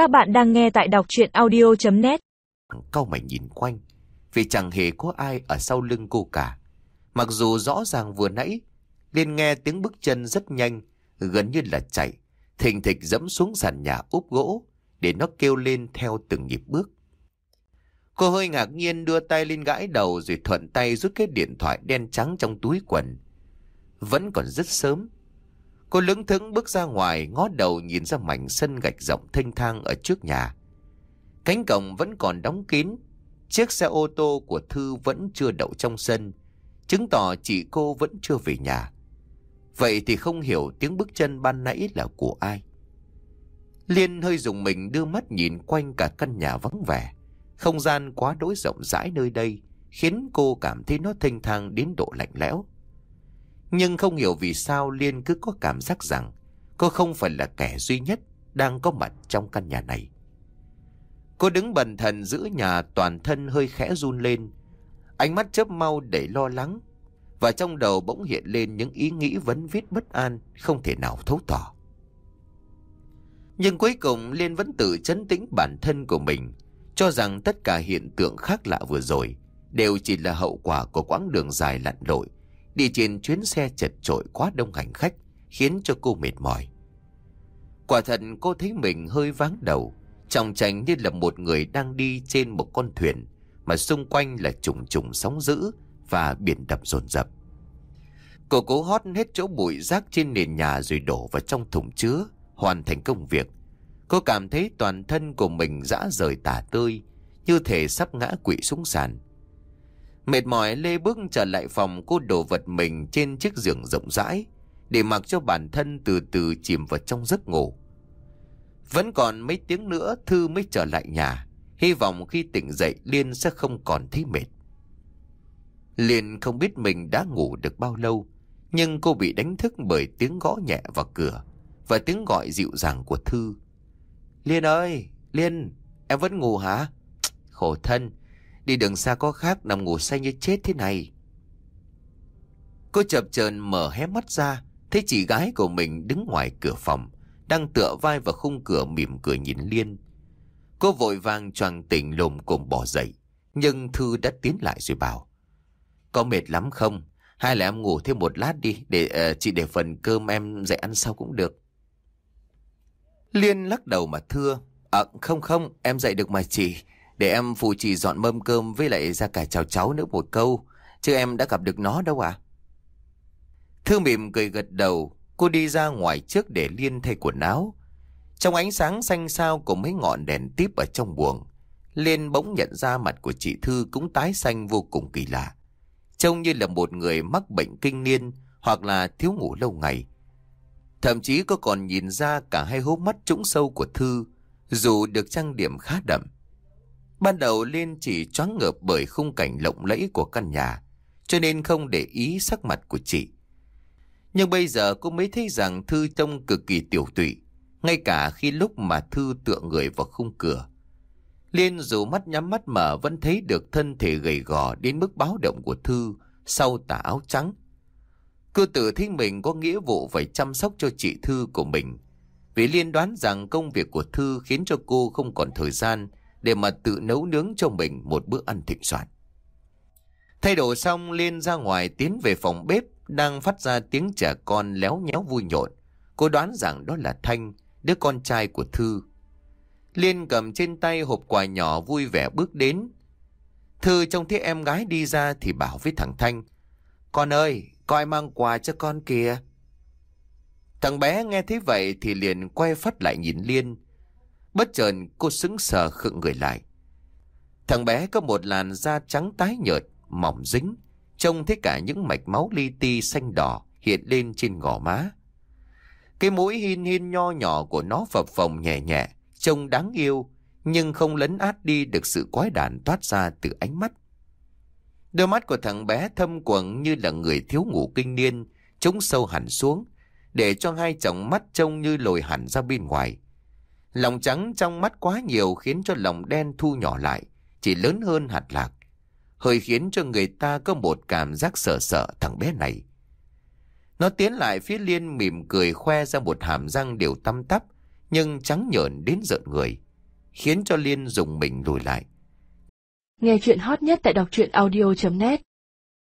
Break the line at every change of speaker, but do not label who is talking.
Các bạn đang nghe tại đọc chuyện audio.net
Cao mày nhìn quanh, vì chẳng hề có ai ở sau lưng cô cả. Mặc dù rõ ràng vừa nãy, Liên nghe tiếng bước chân rất nhanh, gần như là chạy, thình thịch dẫm xuống sàn nhà úp gỗ, để nó kêu lên theo từng nhịp bước. Cô hơi ngạc nhiên đưa tay lên gãi đầu rồi thuận tay rút cái điện thoại đen trắng trong túi quần. Vẫn còn rất sớm. Cô lững thững bước ra ngoài, ngó đầu nhìn ra mảnh sân gạch rộng thanh thang ở trước nhà. Cánh cổng vẫn còn đóng kín. Chiếc xe ô tô của Thư vẫn chưa đậu trong sân. Chứng tỏ chị cô vẫn chưa về nhà. Vậy thì không hiểu tiếng bước chân ban nãy là của ai. Liên hơi dùng mình đưa mắt nhìn quanh cả căn nhà vắng vẻ. Không gian quá đối rộng rãi nơi đây, khiến cô cảm thấy nó thanh thang đến độ lạnh lẽo. Nhưng không hiểu vì sao Liên cứ có cảm giác rằng cô không phải là kẻ duy nhất đang có mặt trong căn nhà này. Cô đứng bần thần giữa nhà toàn thân hơi khẽ run lên. Ánh mắt chớp mau để lo lắng. Và trong đầu bỗng hiện lên những ý nghĩ vấn viết bất an, không thể nào thấu tỏ. Nhưng cuối cùng Liên vẫn tự chấn tĩnh bản thân của mình, cho rằng tất cả hiện tượng khác lạ vừa rồi đều chỉ là hậu quả của quãng đường dài lặn lội đi trên chuyến xe chật trội quá đông hành khách khiến cho cô mệt mỏi. Quả thật cô thấy mình hơi váng đầu, trong tranh như là một người đang đi trên một con thuyền mà xung quanh là trùng trùng sóng dữ và biển đập dồn dập. Cô cố hót hết chỗ bụi rác trên nền nhà rồi đổ vào trong thùng chứa, hoàn thành công việc. Cô cảm thấy toàn thân của mình dã rời tả tơi, như thể sắp ngã quỵ xuống sàn. Mệt mỏi Lê bước trở lại phòng cô đổ vật mình trên chiếc giường rộng rãi để mặc cho bản thân từ từ chìm vào trong giấc ngủ. Vẫn còn mấy tiếng nữa Thư mới trở lại nhà. Hy vọng khi tỉnh dậy Liên sẽ không còn thấy mệt. Liên không biết mình đã ngủ được bao lâu, nhưng cô bị đánh thức bởi tiếng gõ nhẹ vào cửa và tiếng gọi dịu dàng của Thư. Liên ơi, Liên, em vẫn ngủ hả? Khổ thân, Đi đường xa có khác nằm ngủ say như chết thế này. Cô chập chờn mở hé mắt ra, thấy chị gái của mình đứng ngoài cửa phòng, đang tựa vai vào khung cửa mỉm cười nhìn Liên. Cô vội vàng choàng tỉnh lồm cồm bỏ dậy, nhưng Thư đã tiến lại rồi bảo. Có mệt lắm không? Hay là em ngủ thêm một lát đi, để uh, chị để phần cơm em dậy ăn sau cũng được. Liên lắc đầu mà thưa. À, không không, em dậy được mà chị. Để em phụ chị dọn mâm cơm với lại ra cả chào cháu nữa một câu. Chứ em đã gặp được nó đâu à? Thư mỉm cười gật đầu. Cô đi ra ngoài trước để liên thay quần áo. Trong ánh sáng xanh sao của mấy ngọn đèn tiếp ở trong buồng. Liên bỗng nhận ra mặt của chị Thư cũng tái xanh vô cùng kỳ lạ. Trông như là một người mắc bệnh kinh niên hoặc là thiếu ngủ lâu ngày. Thậm chí có còn nhìn ra cả hai hốc mắt trũng sâu của Thư, dù được trang điểm khá đậm. Ban đầu Liên chỉ choáng ngợp bởi khung cảnh lộng lẫy của căn nhà, cho nên không để ý sắc mặt của chị. Nhưng bây giờ cô mới thấy rằng Thư trông cực kỳ tiểu tụy, ngay cả khi lúc mà Thư tựa người vào khung cửa. Liên dù mắt nhắm mắt mở vẫn thấy được thân thể gầy gò đến mức báo động của Thư sau tà áo trắng. Cô tự thấy mình có nghĩa vụ phải chăm sóc cho chị Thư của mình. Vì Liên đoán rằng công việc của Thư khiến cho cô không còn thời gian để mà tự nấu nướng cho mình một bữa ăn thịnh soạn. Thay đồ xong Liên ra ngoài tiến về phòng bếp đang phát ra tiếng trẻ con léo nhéo vui nhộn. Cô đoán rằng đó là Thanh, đứa con trai của Thư. Liên cầm trên tay hộp quà nhỏ vui vẻ bước đến. Thư trông thấy em gái đi ra thì bảo với thằng Thanh. Con ơi, coi mang quà cho con kìa. Thằng bé nghe thấy vậy thì liền quay phát lại nhìn Liên. Bất chợt cô sững sờ khựng người lại. Thằng bé có một làn da trắng tái nhợt, mỏng dính, trông thấy cả những mạch máu li ti xanh đỏ hiện lên trên gò má. Cái mũi hin hin nho nhỏ của nó phập phồng nhẹ nhẹ, trông đáng yêu, nhưng không lấn át đi được sự quái đản toát ra từ ánh mắt. Đôi mắt của thằng bé thâm quầng như là người thiếu ngủ kinh niên, trúng sâu hẳn xuống, để cho hai chồng mắt trông như lồi hẳn ra bên ngoài. Lòng trắng trong mắt quá nhiều khiến cho lòng đen thu nhỏ lại, chỉ lớn hơn hạt lạc. Hơi khiến cho người ta có một cảm giác sợ sợ thằng bé này. Nó tiến lại phía Liên mỉm cười khoe ra một hàm răng đều tăm tắp, nhưng trắng nhợn đến giận người. khiến cho Liên dùng mình lùi lại.
Nghe chuyện hot nhất tại đọc truyện audio.net